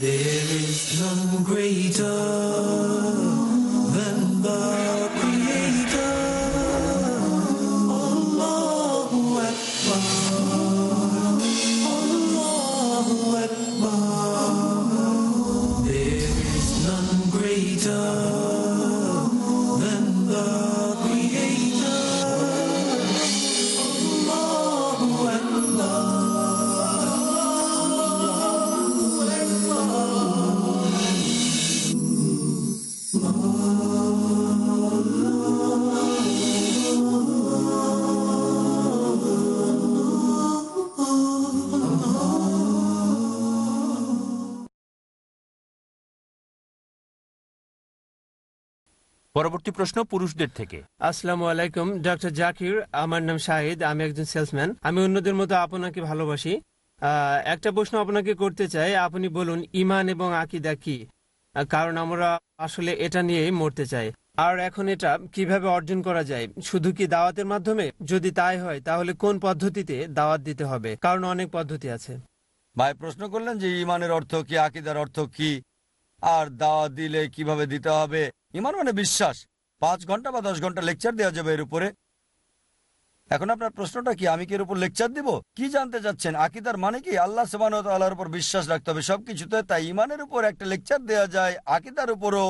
There is none greater than the পরবর্তী প্রশ্ন পুরুষদের থেকে। আসসালামু আলাইকুম ডক্টর জাকির আমার নাম শাহিদ আমি একজন সেলসম্যান। আমি অন্যদের মতো আপনাকে ভালোবাসি। আহ, একটা প্রশ্ন আপনাকে করতে চাই আপনি বলুন ইমান এবং আকিদা কি? কারণ আমরা আসলে এটা নিয়েই মরতে চাই। আর এখন এটা কীভাবে অর্জন করা যায়? শুধু কি দাওয়াতের মাধ্যমে? যদি তাই হয় তাহলে কোন পদ্ধতিতে দাওয়াত দিতে হবে? কারণ অনেক পদ্ধতি আছে। ভাই প্রশ্ন করলেন যে ইমানের অর্থ কি আকিদার অর্থ কি? আর দাওয়াত দিলে কীভাবে দিতে হবে? ইমান মানে বিশ্বাস। পাঁচ ঘণ্টা বা দশ ঘণ্টা লেকচার দেওয়া যাবে এর উপরে। এখন আপনার প্রশ্নটা কি আমি কি এর উপর লেকচার দিব? কি জানতে চাচ্ছেন? আকিদার মানে কি? আল্লাহ সেবান আল্লাহর উপর বিশ্বাস রাখতে হবে। সবকিছুতে তাই ইমানের উপর একটা লেকচার দেওয়া যায় আকিদার উপরও।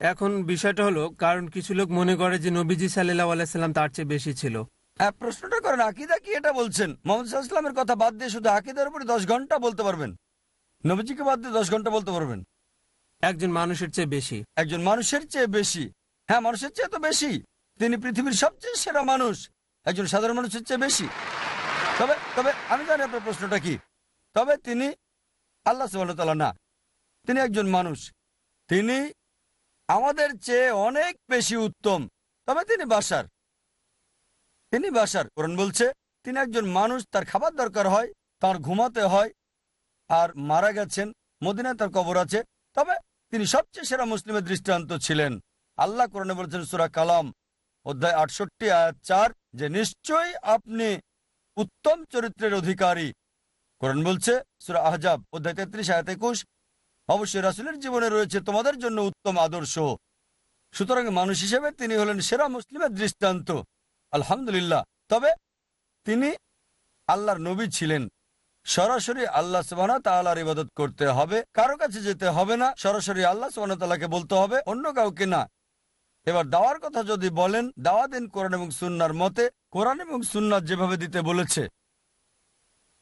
এখন বিষয়টা হলো কারণ কিছু লোক মনে করে যে নবীজি সাল্লাহ আলাইসাল্লাম তার চেয়ে বেশি ছিল। হ্যাঁ প্রশ্নটা করেন আকিদা কি এটা বলছেন? মোহাম্মদ ইসলামের কথা বাদ দিয়ে শুধু আকিদার উপরে দশ ঘণ্টা বলতে পারবেন? নবীজিকে বাদ দিয়ে দশ ঘণ্টা বলতে পারবেন? একজন মানুষের চেয়ে বেশি। একজন মানুষের চেয়ে বেশি। হ্যাঁ মানুষের চেয়ে তো বেশি। তিনি পৃথিবীর সবচেয়ে সেরা মানুষ। একজন সাধারণ মানুষের চেয়ে বেশি। তবে তবে আমি জানি আপনার প্রশ্নটা কি। তবে তিনি আল্লাহ সুবাহতাল্লাহ না। তিনি একজন মানুষ। তিনি আমাদের চেয়ে অনেক বেশি উত্তম। তবে তিনি বাসার। তিনি বাসার। কোরআন বলছে, তিনি একজন মানুষ, তার খাবার দরকার হয়, তার ঘুমাতে হয়, আর মারা গেছেন, মদিনায় তার কবর আছে। তবে তিনি সবচেয়ে সেরা মুসলিমের দৃষ্টান্ত ছিলেন। আল্লাহ কোরআনে বলেছেন সুরা কালাম, অধ্যায় আটষট্টি, আয়াত চার, যে নিশ্চয়ই আপনি উত্তম চরিত্রের অধিকারী। কোরআন বলছে, সুরা আহজাব, অধ্যায় তেত্রিশ, আয়াত একুশ, অবশ্যই রাসুলের জীবনে রয়েছে তোমাদের জন্য উত্তম আদর্শ। সুতরাং মানুষ হিসেবে তিনি হলেন সেরা মুসলিমের দৃষ্টান্ত। আলহামদুলিল্লাহ। তবে তিনি আল্লাহর নবী ছিলেন। সরাসরি আল্লাহ সুবাহ তাল্লাহর ইবাদত করতে হবে। কারও কাছে যেতে হবে না। সরাসরি আল্লাহ সুবাহ তাল্লাহকে বলতে হবে, অন্য কাউকে না। এবার দাওয়ার কথা যদি বলেন দাওয়া দিন কোরআন এবং সুন্নার মতে কোরআন এবং সুন্নার যেভাবে দিতে বলেছে।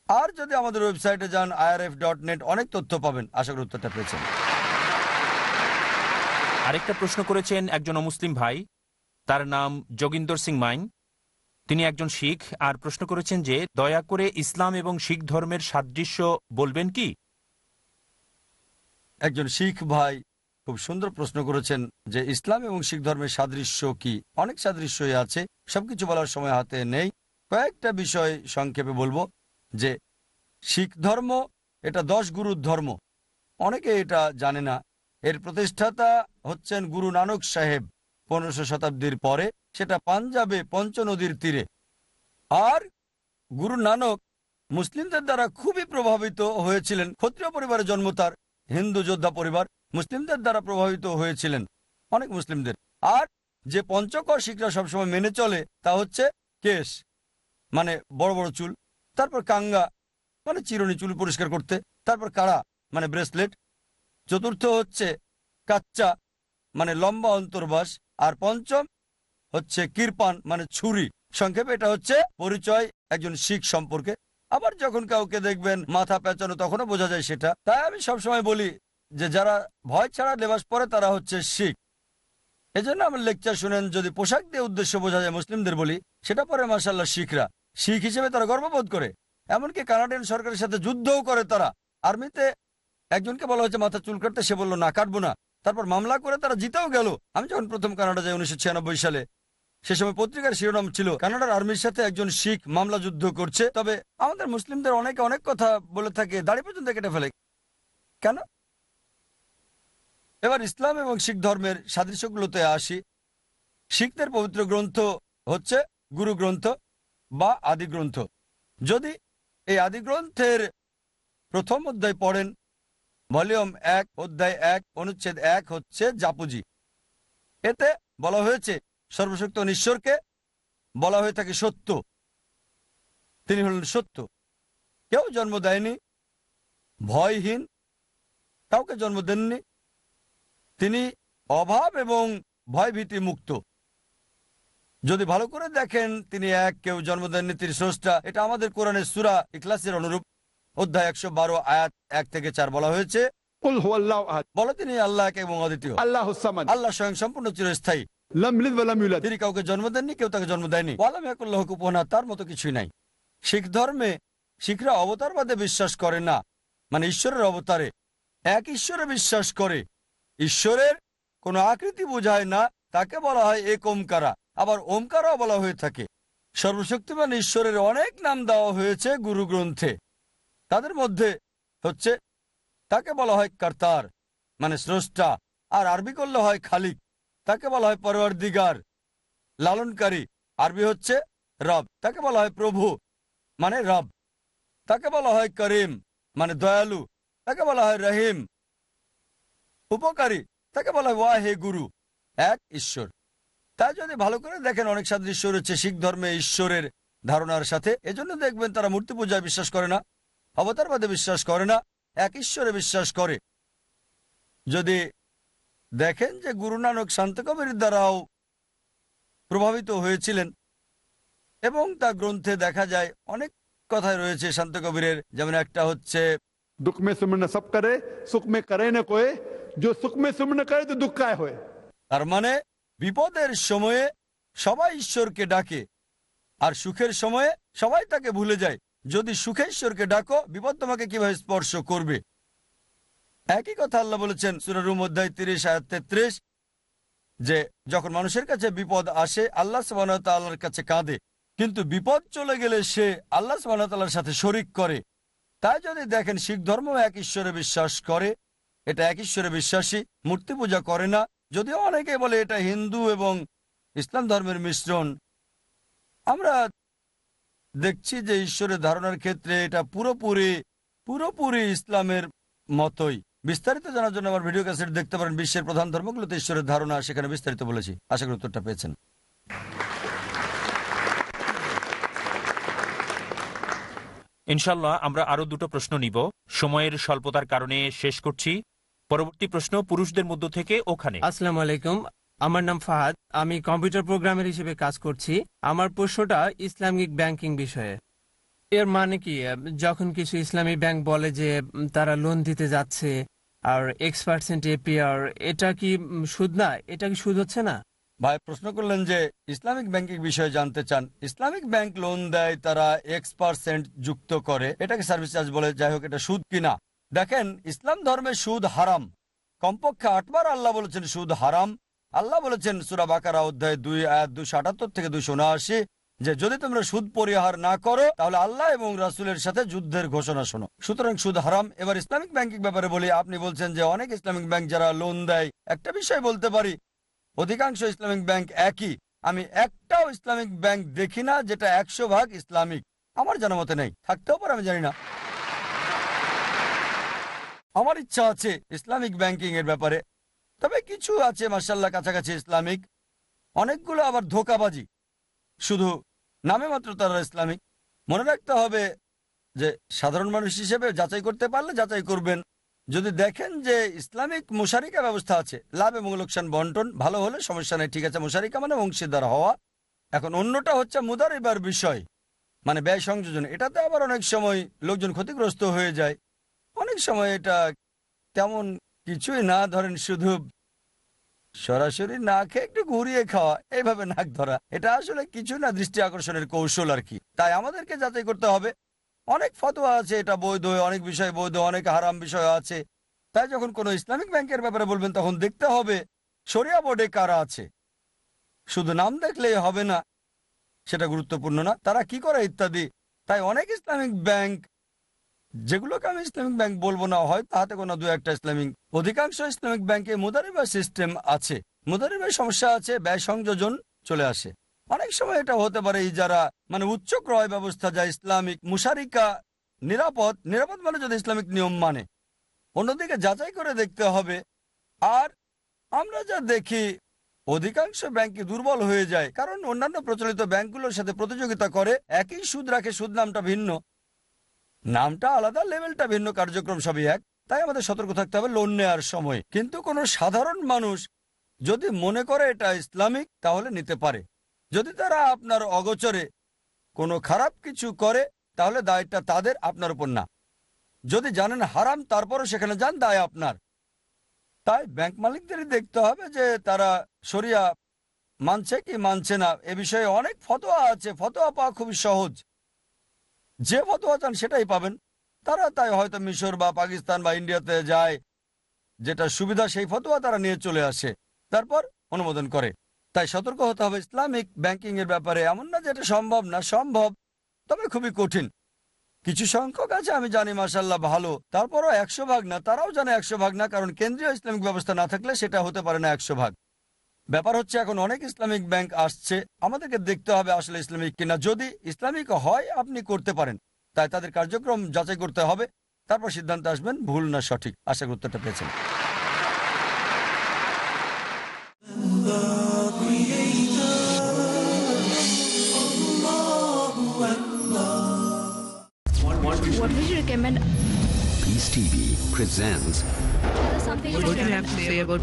আর যদি আমাদের ওয়েবসাইটে যান আইআরএফ ডট নেট অনেক তথ্য পাবেন। আশা করি উত্তরটা পেয়েছেন। আরেকটা প্রশ্ন করেছেন একজন মুসলিম ভাই। তার নাম যোগিন্দর সিং মাইন। তিনি একজন শিখ। আর প্রশ্ন করেছেন যে দয়া করে ইসলাম এবং শিখ ধর্মের সাদৃশ্য বলবেন কি? একজন শিখ ভাই খুব সুন্দর প্রশ্ন করেছেন যে ইসলাম এবং শিখ ধর্মের সাদৃশ্য কি? অনেক সাদৃশ্যই আছে, সবকিছু বলার সময় হাতে নেই। কয়েকটা বিষয় সংক্ষেপে বলব, যে শিখ ধর্ম এটা দশ গুরুর ধর্ম। অনেকে এটা জানে না। এর প্রতিষ্ঠাতা হচ্ছেন গুরু নানক সাহেব পনেরোশো শতাব্দীর পরে, সেটা পাঞ্জাবে পঞ্চনদীর তীরে। আর গুরু নানক মুসলিমদের দ্বারা খুবই প্রভাবিত হয়েছিলেন, ক্ষত্রিয় পরিবারের জন্ম তার। হিন্দু যোদ্ধা পরিবার মুসলিমদের দ্বারা প্রভাবিত হয়েছিলেন, অনেক মুসলিমদের। আর যে পঞ্চকর শিখরা সবসময় মেনে চলে তা হচ্ছে কেশ মানে বড় বড় চুল, তারপর কাঙ্গা মানে চিরুনি চুল পরিষ্কার করতে, তারপর কাড়া মানে ব্রেসলেট। চতুর্থ হচ্ছে কাচ্চা মানে লম্বা অন্তর্বাস। আর পঞ্চম হচ্ছে কিরপান মানে ছুরি। সংক্ষেপে এটা হচ্ছে পরিচয় একজন শিখ সম্পর্কে। আবার যখন কাউকে দেখবেন মাথা পেঁচানো, তখনও বোঝা যায় সেটা। তাই আমি সবসময় বলি যে, যারা ভয় ছাড়া লেবাস পরে, তারা হচ্ছে শিখ। এজন্য আমার লেকচার শুনেন, যদি পোশাক দিয়ে উদ্দেশ্য বোঝা যায়, মুসলিমদের বলি, সেটা পরে মাসাল্লাহ শিখরা। শিখ হিসেবে তারা গর্ববোধ করে। এমনকি কানাডিয়ান সরকারের সাথে যুদ্ধও করে তারা। আর্মিতে একজনকে বলা হয়েছে, মাথা চুল কাটতে। সে বলল, না, কাটবো না। তারপর মামলা করে তারা জিতেও গেল। আমি যখন প্রথম কানাডা যাই, উনিশশো ছিয়ানব্বই সালে সে সময় পত্রিকার শিরোনাম ছিল, কানাডার আর্মির সাথে একজন শিখ মামলা যুদ্ধ করছে। তবে আমাদের মুসলিমদের অনেকে অনেক কথা বলে থাকে, দাড়ি পর্যন্ত কেটে ফেলে। কেন? এবার ইসলাম এবং শিখ ধর্মের সাদৃশ্যগুলোতে আসি। শিখদের পবিত্র গ্রন্থ হচ্ছে গুরু গ্রন্থ বা আদি গ্রন্থ। যদি এই আদি গ্রন্থের প্রথম অধ্যায় পড়েন, ভলিউম এক, অধ্যায় এক, অনুচ্ছেদ এক হচ্ছে জাপুজি। এতে বলা হয়েছে সর্বশক্ত ঈশ্বরকে বলা হয়ে থাকে সত্য। তিনি হলেন সত্য। কেউ জন্ম দেয়নি ভয়হীন কাউকে জন্ম দেননি। তিনি অভাব এবং ভয়ভীতি মুক্ত। যদি ভালো করে দেখেন তিনি এক কেউ জন্ম দেননি তিনি স্রষ্টা। এটা আমাদের কোরআনের সুরা ইকলাসের অনুরূপ। অধ্যায় একশো বারো আয়াত এক থেকে চার বলা হয়েছে। বলো তিনি আল্লাহ এবং অদ্বিতীয়। আল্লাহ আল্লাহ স্বয়ং সম্পূর্ণ চিরস্থায়ী। তিনি কাউকে জন্ম দেননি, কেউ তাকে জন্ম দেয়নি। ওয়ালামিয়াকুল্লাহকুপনা তার মতো কিছুই নাই। শিখ ধর্মে শিখরা অবতারবাদে বিশ্বাস করে না। মানে ঈশ্বরের অবতারে। এক ঈশ্বরে বিশ্বাস করে। ঈশ্বরের কোনো আকৃতি বোঝায় না, তাকে বলা হয় এক ওমকারা। আবার ওমকারাও বলা হয়ে থাকে। সর্বশক্তিমান ঈশ্বরের অনেক নাম দেওয়া হয়েছে গুরু গ্রন্থে তাদের মধ্যে হচ্ছে, তাকে বলা হয় কর্তার মানে স্রষ্টা। আর আরবি করলে হয় খালিক। তাকে বলা হয় পরোয়ার দিগার লালনকারী। আরবি হচ্ছে রব, তাকে বলা হয় প্রভু মানে রব। তাকে বলা হয় করিম মানে দয়ালু। তাকে বলা হয় রহিম। উপকারী, তাকে বলা হয় ওয়া হে গুরু, এক ঈশ্বর। তাই যদি ভালো করে দেখেন, অনেক সাদৃশ্য রয়েছে শিখ ধর্মে ঈশ্বরের ধারণার সাথে। এজন্য দেখবেন তারা মূর্তি পূজায় বিশ্বাস করে না, অবতারবাদে বিশ্বাস করে না, এক ঈশ্বরে বিশ্বাস করে। যদি দেখেন যে গুরু নানক শান্ত কবির দ্বারাও প্রভাবিত হয়েছিলেন। এবং তা গ্রন্থে দেখা যায় অনেক কথায় রয়েছে শান্ত কবিরের যেমন একটা হচ্ছে দুঃখমে সুমনে সব করে সুখমে করে না কয়ে যে সুখমে সুমনে করে তো দুঃখায় হয়। তার মানে বিপদের সময়ে সবাই ঈশ্বরকে ডাকে আর সুখের সময়ে সবাই তাকে ভুলে যায়। যদি সুখে ঈশ্বরকে ডাকো বিপদ তোমাকে কীভাবে স্পর্শ করবে? একই কথা আল্লাহ বলেছেন সুরারুম অধ্যায় তিরিশ, আয়াত তেত্রিশ, যে যখন মানুষের কাছে বিপদ আসে, আল্লাহ সুবাহর কাছে কাঁদে। কিন্তু বিপদ চলে গেলে সে আল্লাহ সুবাহতাল্লার সাথে শরিক করে। তাই যদি দেখেন শিখ ধর্ম এক ঈশ্বরে বিশ্বাস করে, এটা এক ঈশ্বরে বিশ্বাসী, মূর্তি পূজা করে না। যদিও অনেকে বলে এটা হিন্দু এবং ইসলাম ধর্মের মিশ্রণ। আমরা দেখছি যে ঈশ্বরের ধারণার ক্ষেত্রে এটা পুরোপুরি পুরোপুরি ইসলামের মতোই। বিস্তারিত জানার জন্য আমার ভিডিও ক্যাসেট দেখতে পারেন বিশ্বের প্রধান ধর্মগুলোতে ঈশ্বরের ধারণা সেখানে বিস্তারিত বলেছি। আশা করি উত্তরটা পেয়েছেন। ইনশাল্লাহ আমরা আরও দুটো প্রশ্ন নিব। সময়ের স্বল্পতার কারণে শেষ করছি। পরবর্তী প্রশ্ন পুরুষদের মধ্য থেকে ওখানে। আসসালামু আলাইকুম আমার নাম ফাহাদ। আমি কম্পিউটার প্রোগ্রামের হিসেবে কাজ করছি। আমার প্রশ্নটা ইসলামিক ব্যাংকিং বিষয়ে। এর মানে কি? যখন কিছু ইসলামী ব্যাংক বলে যে তারা লোন দিতে যাচ্ছে আর এক্স পার্সেন্ট এপিআর এটা কি সুদ না? এটা কি সুদ হচ্ছে না? ভাই, প্রশ্ন করলেন যে ইসলামিক ব্যাংকিং বিষয়ে জানতে চান। ইসলামিক ব্যাংক লোন দেয় তারা এক্স পার্সেন্ট যুক্ত করে। এটাকে সার্ভিস চার্জ বলে, যাই হোক, এটা সুদ কিনা? দেখেন, ইসলাম ধর্মে সুদ হারাম। কমপক্ষে আটবার আল্লাহ বলেছেন সুদ হারাম। আল্লাহ বলেছেন সুরা বাকারা অধ্যায় দুই, আয়াত দুশো আটাত্তর থেকে দুশো উনআশি। যে যদি তোমরা সুদ পরিহার না করো, তাহলে আল্লাহ এবং রাসুলের সাথে যুদ্ধের ঘোষণা শোনো। সুতরাং সুদ হারাম। এবার ইসলামিক ব্যাংকিং ব্যাপারে বলি, আপনি বলছেন যে অনেক ইসলামিক ব্যাংক যারা লোন দেয়, একটা বিষয় বলতে পারি, অধিকাংশ ইসলামিক ব্যাংক একই। আমি একটাও ইসলামিক ব্যাংক দেখি না যেটা একশো ভাগ ইসলামিক। আমার জানা মতে নেই। থাকতেও পারে, আমি জানি না। আমার ইচ্ছা আছে ইসলামিক ব্যাংকিং এর ব্যাপারে। তবে কিছু আছে মার্শাল্লাহ কাছাকাছি ইসলামিক। অনেকগুলো আবার ধোকাবাজি। শুধু নামে মাত্র তারা ইসলামিক। মনে রাখতে হবে যে সাধারণ মানুষ হিসেবে যাচাই করতে পারলে যাচাই করবেন। যদি দেখেন যে ইসলামিক মুশারিকা ব্যবস্থা আছে, লাভ এবং লোকসান বন্টন ভালো হলে সমস্যা নেই, ঠিক আছে, মুশারিকা মানে অংশীদার হওয়া। এখন অন্যটা হচ্ছে মুদারিবার বিষয় মানে ব্যয় সংযোজন। এটাতে আবার অনেক সময় লোকজন ক্ষতিগ্রস্ত হয়ে যায়। অনেক সময় এটা তেমন কিছুই না, ধরেন শুধু সরাসরি না খেয়ে একটু ঘুরিয়ে খাওয়া, এইভাবে নাক ধরা, এটা আসলে কিছু না, দৃষ্টি আকর্ষণের কৌশল আর কি। তাই আমাদেরকে যাচাই করতে হবে। অনেক ফতোয়া আছে, এটা বৈধ, অনেক বিষয় বৈধ, অনেক হারাম বিষয় আছে। তাই যখন কোনো ইসলামিক ব্যাংকের ব্যাপারে বলবেন, তখন দেখতে হবে সরিয়া বোর্ডে কারা আছে। শুধু নাম দেখলেই হবে না, সেটা গুরুত্বপূর্ণ না, তারা কি করে ইত্যাদি। তাই অনেক ইসলামিক ব্যাংক যেগুলোকে আমি ইসলামিক ব্যাংক বলব না, হয় তাহাতে কোনো দু একটা ইসলামিক, অধিকাংশ ইসলামিক ব্যাংকে মুদারিবা সিস্টেম আছে। মুদারিবার সমস্যা আছে, ব্যয় সংযোজন চলে আসে। অনেক সময় এটা হতে পারে যারা মানে উচ্চ ক্রয় ব্যবস্থা, যা ইসলামিক মুশারিকা, নিরাপদ নিরাপদ মানে যদি ইসলামিক নিয়ম মানে। অন্যদিকে যাচাই করে দেখতে হবে। আর আমরা যা দেখি, অধিকাংশ ব্যাংকে দুর্বল হয়ে যায়। কারণ অন্যান্য প্রচলিত ব্যাংকগুলোর সাথে প্রতিযোগিতা করে, একই সুদ রাখে, সুদ নামটা ভিন্ন। নামটা আলাদা, লেভেলটা ভিন্ন, কার্যক্রম সবই এক। তাই আমাদের সতর্ক থাকতে হবে লোন নেওয়ার সময়। কিন্তু কোনো সাধারণ মানুষ যদি মনে করে এটা ইসলামিক, তাহলে নিতে পারে। যদি তারা আপনার অগোচরে কোনো খারাপ কিছু করে, তাহলে দায়টা তাদের, আপনার উপর না। যদি জানেন হারাম, তারপরও সেখানে যান, দায় আপনার। তাই ব্যাংক মালিকদেরই দেখতে হবে যে তারা সরিয়া মানছে কি মানছে না। এ বিষয়ে অনেক ফতোয়া আছে। ফতোয়া পাওয়া খুবই সহজ। যে ফতোয়া চান সেটাই পাবেন। তারা তাই হয়তো মিশর বা পাকিস্তান বা ইন্ডিয়াতে যায়, যেটা সুবিধা সেই ফতোয়া তারা নিয়ে চলে আসে, তারপর অনুমোদন করে। তাই সতর্ক হতে হবে ইসলামিক ব্যাংকিং এর ব্যাপারে। এমন না যেটা সম্ভব না, সম্ভব, তবে খুবই কঠিন। কিছু সংখ্যক আছে, আমি জানি মাসাল্লাহ ভালো। তারপরও একশো ভাগ না, তারাও জানে একশো ভাগ না, কারণ কেন্দ্রীয় ইসলামিক ব্যবস্থা না থাকলে সেটা হতে পারে না একশো ভাগ। ব্যাপার হচ্ছে এখন অনেক ইসলামিক ব্যাংক আসছে। আমাদেরকে দেখতে হবে আসলে ইসলামিক কিনা। যদি ইসলামিক হয় আপনি করতে পারেন। তাই তাদের কার্যক্রম যাচাই করতে হবে। তারপর সিদ্ধান্ত আসবেন ভুল না সঠিক। আশা করি উত্তরটা পেয়েছেন। What would you recommend? Peace TV presents Something What do you have to say about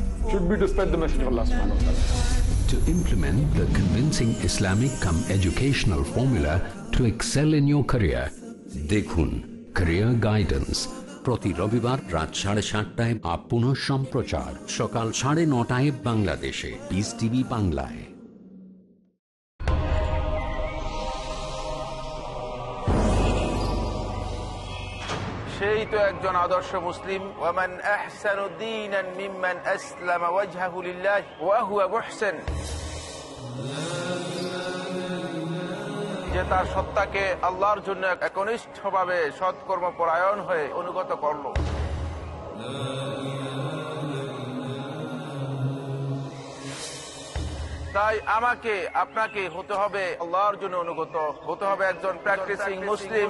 should be to spread the message of Allah subhanahu wa ta'ala. to implement the convincing Islamic come educational formula to excel in your career. দেখুন career guidance প্রতি রবিবার রাত সাড়ে সাতটায় up সম্প্রচার সকাল সাড়ে নটায় বাংলাদেশে বিস টিভি বাংলায় সেই তো একজন আদর্শ মুসলিম। ওয়া হুয়া যে তার সত্তাকে আল্লাহর জন্য একনিষ্ঠভাবে সৎকর্ম পরায়ণ হয়ে অনুগত করল। তাই আমাকে, আপনাকে হতে হবে আল্লাহর জন্য অনুগত, হতে হবে একজন প্র্যাকটিসিং মুসলিম।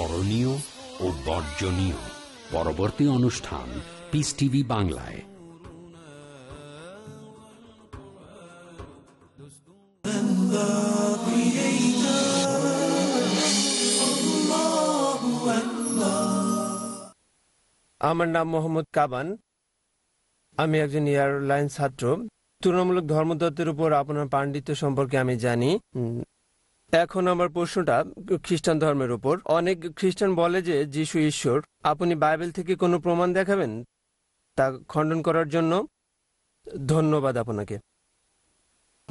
করণীয় ও বর্জনীয়। পরবর্তী অনুষ্ঠান পিস টিভি বাংলায়। আমার নাম মোহাম্মদ কাবান। আমি একজন এয়ারলাইন ছাত্র। তুলনামূলক ধর্মতত্ত্বের উপর আপনার পাণ্ডিত্য সম্পর্কে আমি জানি। এখন আমার প্রশ্নটা খ্রিস্টান ধর্মের উপর। অনেক খ্রিস্টান বলে যে, যিশু ঈশ্বর, আপনি বাইবেল থেকে কোনো প্রমাণ দেখাবেন? তা খণ্ডন করার জন্য ধন্যবাদ আপনাকে।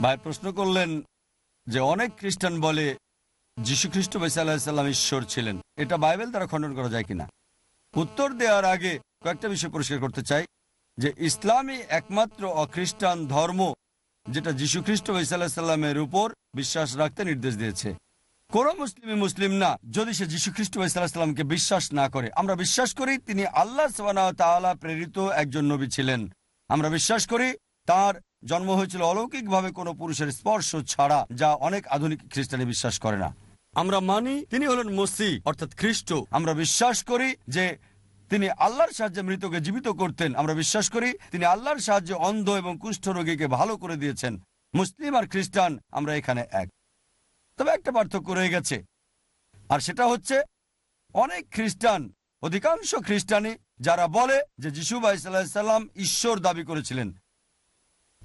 ভাই, প্রশ্ন করলেন যে, অনেক খ্রিস্টান বলে যীশু খ্রিস্ট আলাহিসাল্লাম ঈশ্বর ছিলেন। এটা বাইবেল দ্বারা খণ্ডন করা যায় কিনা? উত্তর দেওয়ার আগে কয়েকটা বিষয় পরিষ্কার করতে চাই যে, ইসলামই একমাত্র অখ্রিস্টান ধর্ম যেটা যীশু খ্রিস্ট সাল্লামের উপর বিশ্বাস রাখতে নির্দেশ দিয়েছে। কোন মুসলিমই মুসলিম না, যদি সে যীশু খ্রিস্ট সাল্লামকে বিশ্বাস না করে। আমরা বিশ্বাস করি তিনি আল্লাহ তাআলা প্রেরিত একজন নবী ছিলেন। আমরা বিশ্বাস করি তার জন্ম হয়েছিল অলৌকিকভাবে কোনো পুরুষের স্পর্শ ছাড়া, যা অনেক আধুনিক খ্রিস্টানি বিশ্বাস করে না। আমরা মানি তিনি হলেন মসি, অর্থাৎ খ্রিস্ট। আমরা বিশ্বাস করি যে তিনি আল্লাহর সাহায্যে মৃতকে জীবিত করতেন। আমরা বিশ্বাস করি তিনি আল্লাহর সাহায্যে অন্ধ এবং কুষ্ঠ রোগীকে ভালো করে দিয়েছেন। মুসলিম আর খ্রিস্টান আমরা এখানে এক। তবে একটা পার্থক্য রয়ে গেছে। আর সেটা হচ্ছে, অনেক খ্রিস্টান, অধিকাংশ খ্রিস্টানি যারা বলে যে যিশু সাল্লাম ঈশ্বর দাবি করেছিলেন।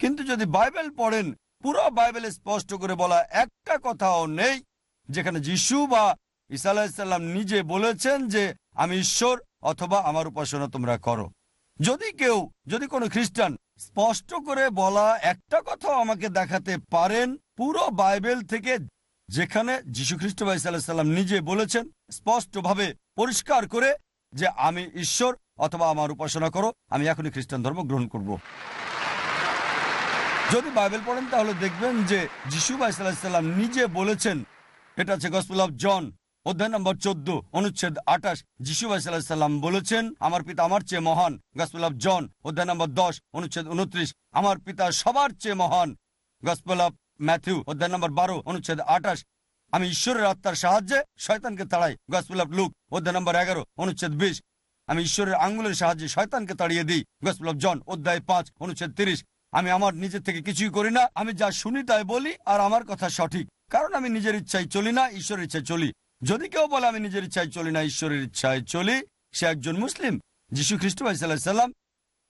কিন্তু যদি বাইবেল পড়েন, পুরো বাইবেলে স্পষ্ট করে বলা একটা কথাও নেই, যেখানে যিশু বা ঈসা আলাহিসাল্লাম নিজে বলেছেন যে, আমি ঈশ্বর অথবা আমার উপাসনা তোমরা করো যদি কেউ, যদি কোনো খ্রিস্টান স্পষ্ট করে বলা একটা কথা আমাকে দেখাতে পারেন, পুরো বাইবেল থেকে যেখানে যীশু খ্রিস্ট ভাই সাল্লাম নিজে বলেছেন, স্পষ্টভাবে পরিষ্কার করে যে আমি ঈশ্বর অথবা আমার উপাসনা করো, আমি এখনই খ্রিস্টান ধর্ম গ্রহণ করব। যদি বাইবেল পড়েন তাহলে দেখবেন যে যিশু সাল্লাম নিজে বলেছেন, এটা আছে গসপুল অফ জন অধ্যায় নম্বর চোদ্দ, অনুচ্ছেদ আঠাশ, যিশু সাল্লাম বলেছেন, আমার পিতা আমার চেয়ে মহান। গসপুল জন অধ্যায় নম্বর দশ, অনুচ্ছেদ উনত্রিশ, আমার পিতা সবার চেয়ে মহান। গসপুল ম্যাথিউ অধ্যায় নম্বর বারো, অনুচ্ছেদ আঠাশ, আমি ঈশ্বরের আত্মার সাহায্যে শয়তানকে তাড়াই। গসপুল লুক অধ্যায় নম্বর এগারো, অনুচ্ছেদ বিশ, আমি ঈশ্বরের আঙ্গুলের সাহায্যে শয়তানকে তাড়িয়ে দিই। গসপুল জন অধ্যায় পাঁচ, অনুচ্ছেদ তিরিশ, আমি আমার নিজের থেকে কিছুই করি না। আমি যা শুনি তাই বলি, আর আমার কথা সঠিক। কারণ আমি নিজের ইচ্ছায় চলি না, ঈশ্বরের ইচ্ছায় চলি। যদি কেউ বলে, আমি নিজের ইচ্ছায় চলি না, ঈশ্বরের ইচ্ছায় চলি, সে একজন মুসলিম। যীশু খ্রিস্ট সাল্লাম,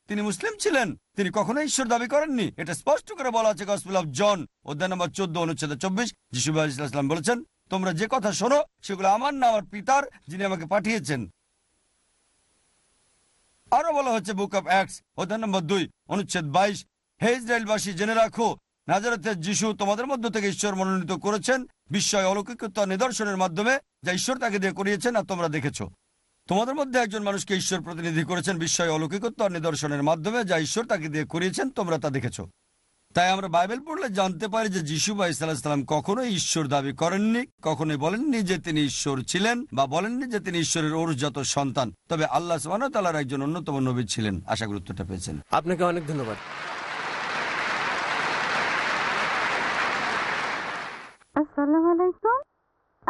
তিনি মুসলিম ছিলেন। তিনি কখনো ঈশ্বর দাবি করেননি। এটা স্পষ্ট করে বলা আছে গসপুল অফ জন অধ্যায় নম্বর চোদ্দ, অনুচ্ছেদ চব্বিশ। যিশু ইসলাম বলেছেন, তোমরা যে কথা শোনো, সেগুলো আমার না, আমার পিতার, যিনি আমাকে পাঠিয়েছেন। আরও বলা হচ্ছে বুক অফ অ্যাক্স অধ্যায় নম্বর দুই, অনুচ্ছেদ বাইশ। হে ইসরায়েলবাসী, জেনে রাখো, নাজারাতের যিশু তোমাদের মধ্য থেকে ঈশ্বর মনোনীত করেছেন বিস্ময় অলৌকিকতা নিদর্শনের মাধ্যমে যা ঈশ্বর তাকে দিয়ে করিয়েছেন আর তোমরা দেখেছ। তোমাদের মধ্যে একজন মানুষকে ঈশ্বর প্রতিনিধি করেছেন বিস্ময় অলৌকিকত্ব নিদর্শনের মাধ্যমে যা ঈশ্বর তাকে দিয়ে করিয়েছেন, তোমরা তা দেখেছ। তাই আমরা বাইবেল পড়লে জানতে পারি যে যিশু বা ইসাল্লাম কখনোই ঈশ্বর দাবি করেননি, কখনোই বলেননি যে তিনি ঈশ্বর ছিলেন বা বলেননি যে তিনি ঈশ্বরের ওরজাত সন্তান। তবে আল্লাহ তালার একজন অন্যতম নবী ছিলেন। আশা গুরুত্বটা পেয়েছেন। আপনাকে অনেক ধন্যবাদ।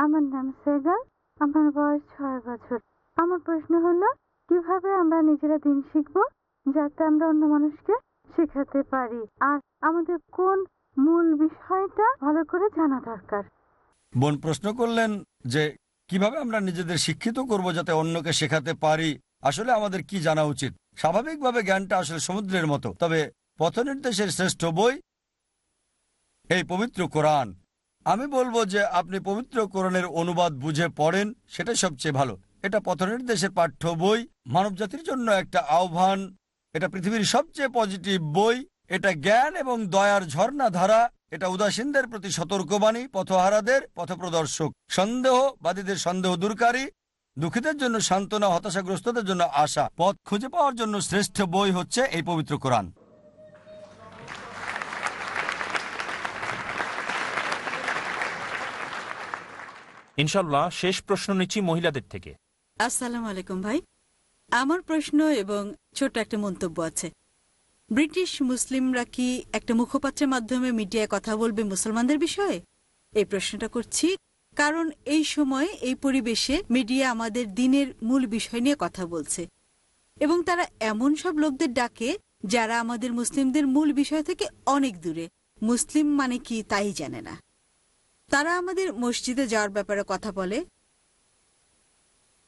আমার নাম সেগাল আমার বয়স ছয় বছর। আমার প্রশ্ন হলো, কীভাবে আমরা নিজেরা দিন শিখব যাতে আমরা অন্য মানুষকে শেখাতে পারি? আর আমাদের কোন মূল বিষয়টা ভালো করে জানা দরকার? বোন, প্রশ্ন করলেন যে, কীভাবে আমরা নিজেদের শিক্ষিত করব যাতে অন্যকে শেখাতে পারি? আসলে আমাদের কি জানা উচিত? স্বাভাবিকভাবে জ্ঞানটা আসলে সমুদ্রের মতো, তবে পথনির্দেশের শ্রেষ্ঠ বই এই পবিত্র কোরআন। আমি বলব যে আপনি পবিত্র কোরআনের অনুবাদ বুঝে পড়েন, সেটাই সবচেয়ে ভালো। এটা পথনির্দেশের পাঠ্য বই, মানবজাতির জন্য একটা আহ্বান, এটা পৃথিবীর সবচেয়ে পজিটিভ বই, এটা জ্ঞান এবং দয়ার ঝর্ণা ধারা এটা উদাসীনদের প্রতি সতর্কবাণী, পথহারাদের, পথপ্রদর্শক সন্দেহবাদীদের সন্দেহ দূরকারী, দুঃখীদের জন্য সান্ত্বনা, হতাশাগ্রস্তদের জন্য আশা। পথ খুঁজে পাওয়ার জন্য শ্রেষ্ঠ বই হচ্ছে এই পবিত্র কোরআন। ইনশাল্লাহ শেষ প্রশ্ন নিচ্ছি মহিলাদের থেকে। আসসালাম আলাইকুম ভাই। আমার প্রশ্ন এবং ছোট একটা মন্তব্য আছে। ব্রিটিশ মুসলিমরা কি একটা মুখপাত্রের মাধ্যমে মিডিয়ায় কথা বলবে মুসলমানদের বিষয়ে? এই প্রশ্নটা করছি, কারণ এই সময়ে এই পরিবেশে মিডিয়া আমাদের দিনের মূল বিষয় নিয়ে কথা বলছে। এবং তারা এমন সব লোকদের ডাকে যারা আমাদের মুসলিমদের মূল বিষয় থেকে অনেক দূরে। মুসলিম মানে কি তাই জানে না। তারা আমাদের মসজিদে যাওয়ার ব্যাপারে কথা বলে।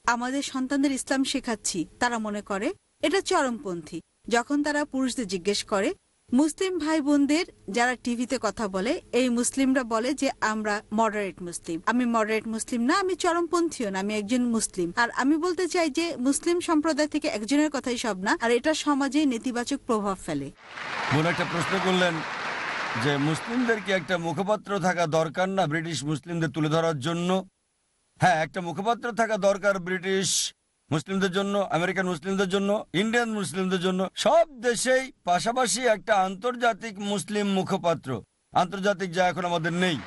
আমাদের সন্তানদের ইসলাম শেখাচ্ছি, তারা মনে করে। এটা চরমপন্থী। যখন তারা পুরুষদের জিজ্ঞেস করে, মুসলিম ভাই বোনদের যারা টিভিতে কথা বলে, এই মুসলিমরা বলে যে, আমরা মডারেট মুসলিম। আমি মডারেট মুসলিম না, আমি চরমপন্থীও না, আমি একজন মুসলিম। আর আমি বলতে চাই যে, মুসলিম সম্প্রদায় থেকে একজনের কথাই সব না, আর এটা সমাজে নেতিবাচক প্রভাব ফেলে। একটা প্রশ্ন করলেন যে মুসলিমদের কি একটা মুখপাত্র থাকা দরকার না ব্রিটিশ মুসলিমদের তুলে ধরার জন্য। হ্যাঁ একটা মুখপাত্র থাকা দরকার ব্রিটিশ মুসলিমদের জন্য, আমেরিকান মুসলিমদের জন্য, ইন্ডিয়ান মুসলিমদের জন্য। সব দেশেই পাশাপাশি একটা আন্তর্জাতিক মুসলিম মুখপাত্র। আন্তর্জাতিক যা এখন আমাদের নেই।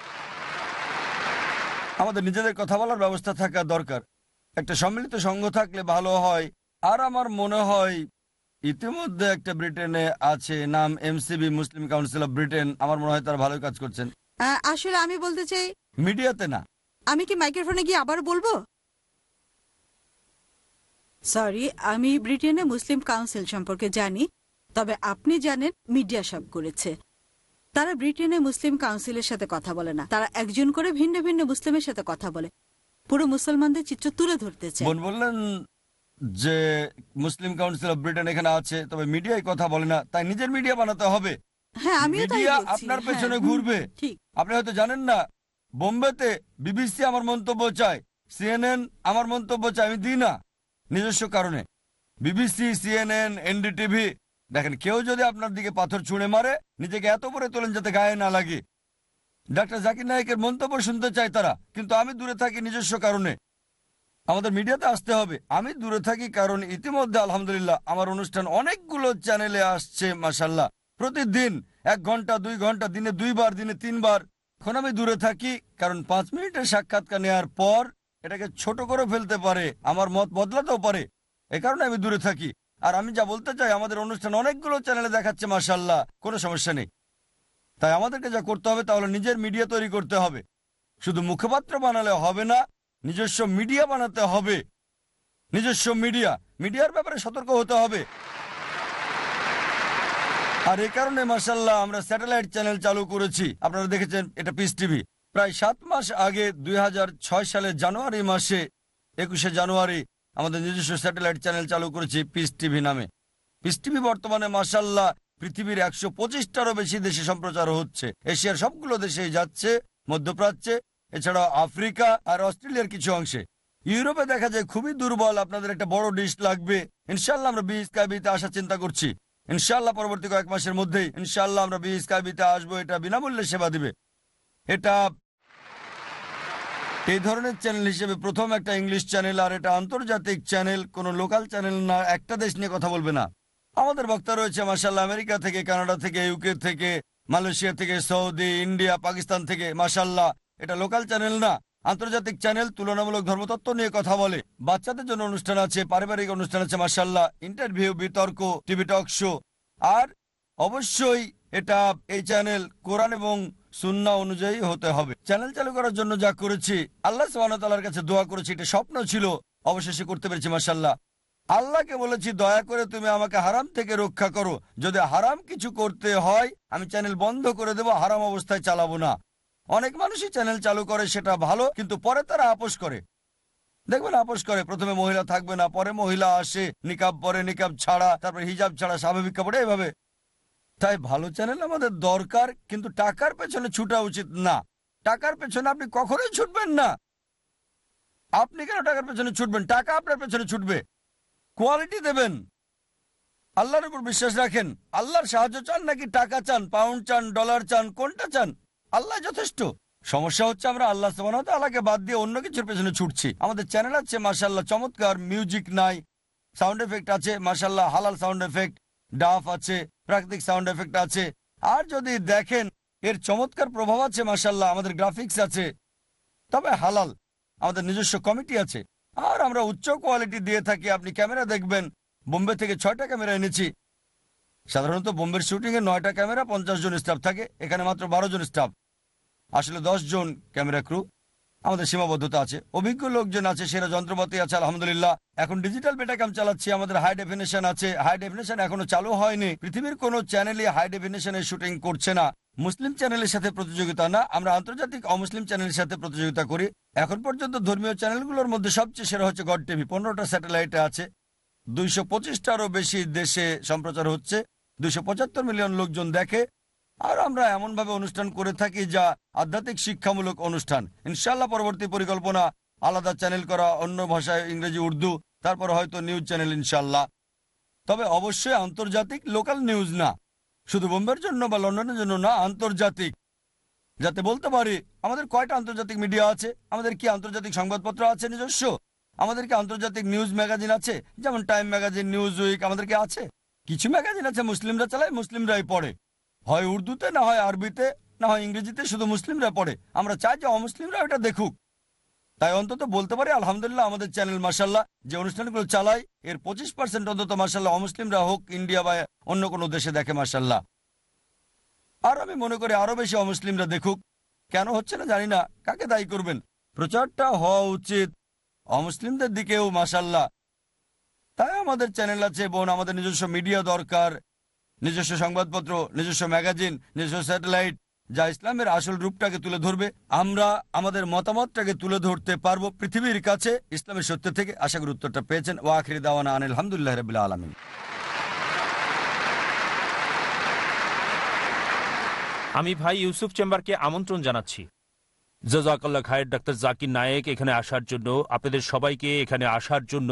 আমাদের নিজেদের কথা বলার ব্যবস্থা থাকা দরকার। একটা সম্মিলিত সংঘ থাকলে ভালো হয়। আর আমার মনে হয় ইতিমধ্যে একটা ব্রিটেনে আছে নাম MCB Muslim council of Britain. আমার মনে হয় তারা ভালো কাজ করছেন। আহ, আসলে আমি বলতে চাই মিডিয়াতে না। আমি কি মাইক্রোফোনে গিয়ে আবার বলব? সরি আমি ব্রিটেনে মুসলিম কাউন্সিল সম্পর্কে জানি তবে আপনি জানেন মিডিয়া সব করেছে। তারা ব্রিটেনে মুসলিম কাউন্সিলের সাথে কথা বলে না। তারা একজন করে ভিন্ন ভিন্ন মুসলিমের সাথে কথা বলে। পুরো মুসলমানদের চিত্র তুলে ধরতে চায়। বোন বললেন যে মুসলিম কাউন্সিল অফ ব্রিটেন এখানে আছে তবে মিডিয়ায় কথা বলে না তাই নিজের মিডিয়া বানাতে হবে। হ্যাঁ আমিও তাই মিডিয়া বলছি, আপনার হ্যাঁ, পেছনে হুম, ঘুরবে। ঠিক। আপনি হয়তো জানেন না বোম্বেতে বিবিসি আমার মন্তব্য চায় সিএনএন আমার মন্তব্য চায় আমি দিই না নিজস্ব কারণে। বিবিসি সিএনএন এনডিটিভি দেখেন কেউ যদি আপনার দিকে পাথর ছুঁড়ে মারে নিজেকে এত করে তোলেন যাতে গায়ে না লাগে। ডাক্তার জাকির নায়কের মন্তব্য শুনতে চায় তারা কিন্তু আমি দূরে থাকি নিজস্ব কারণে। আমাদের মিডিয়াতে আসতে হবে। আমি দূরে থাকি কারণ ইতিমধ্যে, আলহামদুলিল্লাহ, আমার অনুষ্ঠান অনেকগুলো চ্যানেলে আসছে মাসাল্লাহ প্রতিদিন এক ঘণ্টা, দুই ঘণ্টা, দিনে দুইবার, দিনে তিনবার। এখন আমি দূরে থাকি কারণ পাঁচ মিনিটের সাক্ষাৎকার নেওয়ার পর এটাকে ছোট করে ফেলতে পারে, আমার মত বদলাতেও পারে। এ কারণে আমি দূরে থাকি। আর আমি যা বলতে চাই, আমাদের অনুষ্ঠান অনেকগুলো চ্যানেলে দেখাচ্ছে মাসাল্লাহ কোনো সমস্যা নেই। তাই আমাদেরকে যা করতে হবে, তাহলে নিজের মিডিয়া তৈরি করতে হবে। শুধু মুখপাত্র বানালে হবে না নিজস্ব মিডিয়া বানাতে হবে। নিজস্ব মিডিয়া। মিডিয়ার ব্যাপারে সতর্ক হতে হবে। আর এ কারণে মাসাল্লাহ আমরা স্যাটেলাইট চ্যানেল চালু করেছি। আপনারা দেখেছেন, এটা পিস টিভি প্রায় সাত মাস আগে, দুই সালের জানুয়ারি মাসে, একুশে জানুয়ারি, আমাদের নিজস্ব স্যাটেলাইট চ্যানেল চালু করেছি পিস টিভি নামে। পিস টিভি বর্তমানে মাসাল্লাহ পৃথিবীর একশো পঁচিশটারও বেশি দেশে সম্প্রচার হচ্ছে। এশিয়ার সবগুলো দেশেই যাচ্ছে, মধ্যপ্রাচ্যে এছাড়াও আফ্রিকা আর অস্ট্রেলিয়ার কিছু অংশে। ইউরোপে দেখা যায় খুবই দুর্বল, আপনাদের একটা বড় ডিশ লাগবে। ইনশাল্লাহ আমরা বি স্কাইবিতে আসার চিন্তা করছি। ইনশাল্লাহ পরবর্তী কয়েক মাসের মধ্যেই ইনশাল্লাহ আমরা বি কাবিতে আসব, এটা বিনামূল্যে সেবা দিবে। এটা এই ধরনের চ্যানেল হিসেবে প্রথম একটা ইংলিশ চ্যানেল আর এটা আন্তর্জাতিক চ্যানেল কোনো লোকাল চ্যানেল না, একটা দেশ নিয়ে কথা বলবে না। আমাদের বক্তা রয়েছে মাসাল্লাহ আমেরিকা থেকে, কানাডা থেকে ইউকে থেকে, মালয়েশিয়া থেকে, সৌদি, ইন্ডিয়া, পাকিস্তান থেকে মাসাল্লাহ এটা লোকাল চ্যানেল না, আন্তর্জাতিক চ্যানেল তুলনামূলক ধর্মতত্ত্ব নিয়ে কথা বলে। বাচ্চাদের জন্য অনুষ্ঠান আছে, পারিবারিক অনুষ্ঠান আছে মাসাল্লাহ ইন্টারভিউ বিতর্ক টিভি টক শো আর অবশ্যই এটা এই চ্যানেল কোরআন এবং সুন্না অনুযায়ী হতে হবে। চ্যানেল চালু করার জন্য যা করেছি, আল্লাহ সুবাহতালার কাছে দোয়া করেছি, এটা স্বপ্ন ছিল, অবশেষে করতে পেরেছি মাসাল্লাহ আল্লাহকে বলেছি, দয়া করে তুমি আমাকে হারাম থেকে রক্ষা করো। যদি হারাম কিছু করতে হয়, আমি চ্যানেল বন্ধ করে দেব, হারাম অবস্থায় চালাবো না। অনেক মানুষই চ্যানেল চালু করে, সেটা ভালো, কিন্তু পরে তারা আপোষ করে। দেখবেন আপোষ করে, প্রথমে মহিলা থাকবে না, পরে মহিলা আসে, নিকাব পরে নিকাব ছাড়া, তারপরে হিজাব ছাড়া, স্বাভাবিক কাপড়ে এভাবে। তাই ভালো চ্যানেল আমাদের দরকার, কিন্তু টাকার পেছনে ছুটা উচিত না। টাকার পেছনে আপনি কখনোই ছুটবেন না। আপনি কেন টাকার পেছনে ছুটবেন? টাকা আপনার পেছনে ছুটবে। কোয়ালিটি দেবেন। আল্লাহর উপর বিশ্বাস রাখেন। আল্লাহর সাহায্য চান নাকি টাকা চান? পাউন্ড চান ডলার চান, কোনটা চান? আল্লাহ যথেষ্ট। সমস্যা হচ্ছে আমরা আল্লাহ আল্লাহকে বাদ দিয়ে অন্য কিছুর পেছনে ছুটছি। আমাদের চ্যানেল আছে মাসাল্লাহ চমৎকার মিউজিক নাই সাউন্ড এফেক্ট আছে মাসাল্লাহ হালাল সাউন্ড এফেক্ট ডাফ আছে, প্রাকৃতিক সাউন্ড এফেক্ট আছে। আর যদি দেখেন, এর চমৎকার প্রভাব আছে মাসাল্লাহ আমাদের গ্রাফিক্স আছে, তবে হালাল, আমাদের নিজস্ব কমিটি আছে। আর আমরা উচ্চ কোয়ালিটি দিয়ে থাকি, আপনি ক্যামেরা দেখবেন, বোম্বে থেকে ছয়টা ক্যামেরা এনেছি সাধারণত বোম্বের শুটিং এ নয়টা ক্যামেরা, পঞ্চাশ জন স্টাফ থাকে। এখানে মাত্র বারো জন স্টাফ আসলে দশ জন ক্যামেরা ক্রু আমাদের সীমাবদ্ধতা আছে। অভিজ্ঞ লোকজন আছে, সেরা যন্ত্রপাতি আছে, আলহামদুলিল্লাহ। এখন ডিজিটাল বেটাকাম চালাচ্ছি, আমাদের হাই ডেফিনেশন আছে। হাই ডেফিনেশন এখনও চালু হয়নি। পৃথিবীর কোনো চ্যানেলই হাই ডেফিনেশনের শুটিং করছে না। মুসলিম চ্যানেলের সাথে প্রতিযোগিতা না। আমরা আন্তর্জাতিক অমুসলিম চ্যানেলের সাথে প্রতিযোগিতা করি। এখন পর্যন্ত ধর্মীয় চ্যানেলগুলোর মধ্যে সবচেয়ে সেরা হচ্ছে গড টিভি পনেরোটা স্যাটেলাইটে আছে। দুইশো পঁচিশটারও বেশি দেশে সম্প্রচার হচ্ছে। পঁচাত্তর মিলিয়ন লোকজন দেখে, আর আমরা এমনভাবে অনুষ্ঠান করে থাকি যা আধ্যাত্মিক শিক্ষামূলক অনুষ্ঠান। ইনশাল্লাহ পরবর্তী পরিকল্পনা, আলাদা চ্যানেল করা, অন্য ভাষায় ইংরেজি, উর্দু, তারপর হয়তো নিউজ চ্যানেল ইনশাল্লাহ তবে অবশ্যই আন্তর্জাতিক, লোকাল নিউজ না। শুধু বোম্বের জন্য বা লন্ডনের জন্য না, আন্তর্জাতিক। যাতে বলতে পারি, আমাদের কয়টা আন্তর্জাতিক মিডিয়া আছে? আমাদের কি আন্তর্জাতিক সংবাদপত্র আছে নিজস্ব? আমাদের কি আন্তর্জাতিক নিউজ ম্যাগাজিন আছে? যেমন টাইম ম্যাগাজিন নিউজ উইক আমাদের কি আছে? কিছু ম্যাগাজিন আছে, মুসলিমরা চালায়, মুসলিমরাই পড়ে। হয় উর্দুতে, না হয় আরবিতে, না হয় ইংরেজিতে, শুধু মুসলিমরা পড়ে। আমরা চাই যে অমুসলিমরা এটা দেখুক। তাই অন্তত বলতে পারি, আলহামদুলিল্লাহ, আমাদের চ্যানেল মাসাল্লাহ যে অনুষ্ঠানগুলো চালাই এর পঁচিশ পার্সেন্ট অন্তত মাসাল্লাহ অমুসলিমরা হোক, ইন্ডিয়া বা অন্য কোনো দেশে দেখে মাসাল্লাহ আর আমি মনে করি আরও বেশি অমুসলিমরা দেখুক। কেন হচ্ছে না জানি না, কাকে দায়ী করবেন? প্রচারটা হওয়া উচিত। অমুসলিমদের দিকেও মাসাল্লাহ তাই আমাদের চ্যানেল আছে, বোন, আমাদের নিজস্ব মিডিয়া দরকার, নিজস্ব সংবাদপত্র, নিজস্ব ম্যাগাজিন নিজস্ব স্যাটেলাইট যা ইসলামের আসল রূপটাকে তুলে ধরবে। আমরা আমাদের মতামতটাকে তুলে ধরতে পারব পৃথিবীর কাছে। ইসলামের সত্য থেকে আশা করি উত্তরটা পেয়েছেন। ও আখরি দাওয়ানা আনিল আলহামদুলিল্লাহ রবিল্লা আলমিন। আমি ভাই ইউসুফ চেম্বারকে আমন্ত্রণ জানাচ্ছি। জাজাকাল্লা খায়ের ডাক্তার জাকির নায়েক এখানে আসার জন্য। আপনাদের সবাইকে এখানে আসার জন্য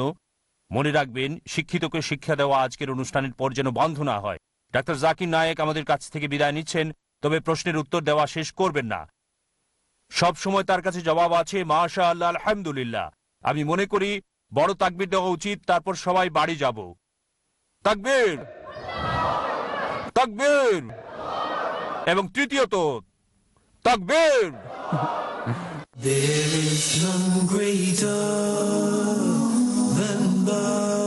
মনে রাখবেন, শিক্ষিতকে শিক্ষা দেওয়া আজকের অনুষ্ঠানের পর যেন বন্ধ না হয়। ডাক্তার জাকির নায়েক আমাদের কাছ থেকে বিদায় নিচ্ছেন, তবে প্রশ্নের উত্তর দেওয়া শেষ করবেন না। সব সময় তার কাছে জবাব আছে মাশা আল্লাহ আলহামদুলিল্লাহ। আমি মনে করি, বড় তাকবির দেওয়া উচিত, তারপর সবাই বাড়ি যাব। তাকবীর! তাকবীর! এবং তৃতীয়ত তাকবীর! There is none greater Love.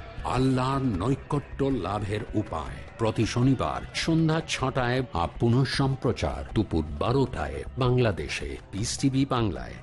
আল্লাহর নৈকট্য লাভের উপায়। প্রতি শনিবার সন্ধ্যা ছটায় আপ সম্প্রচার দুপুর বারোটায় বাংলাদেশে। পিস টিভি বাংলায়।